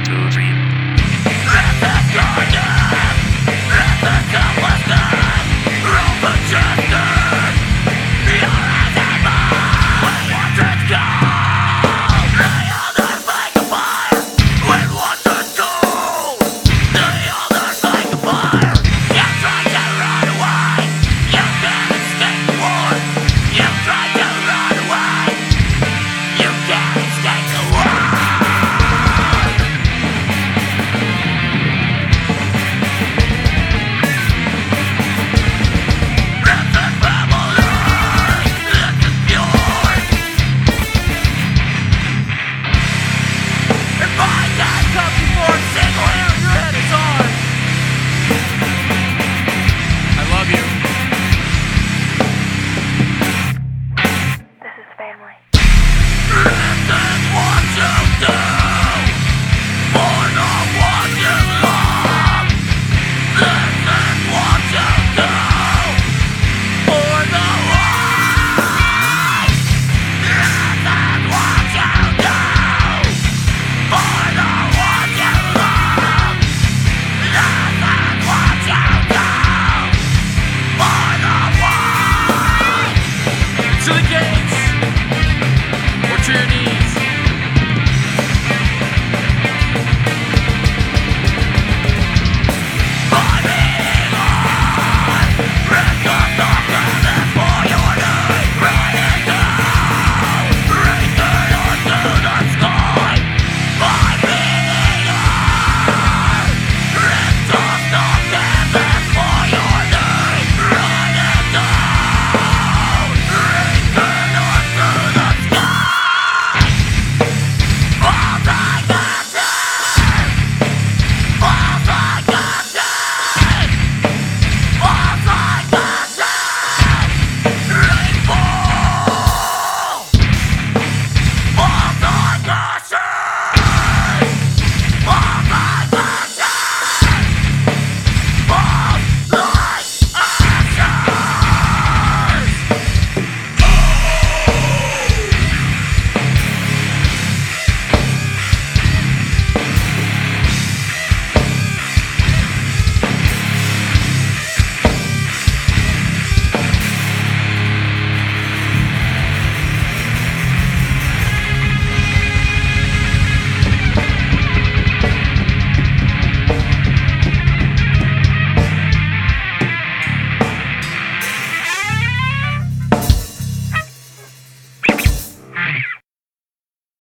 One, two, three.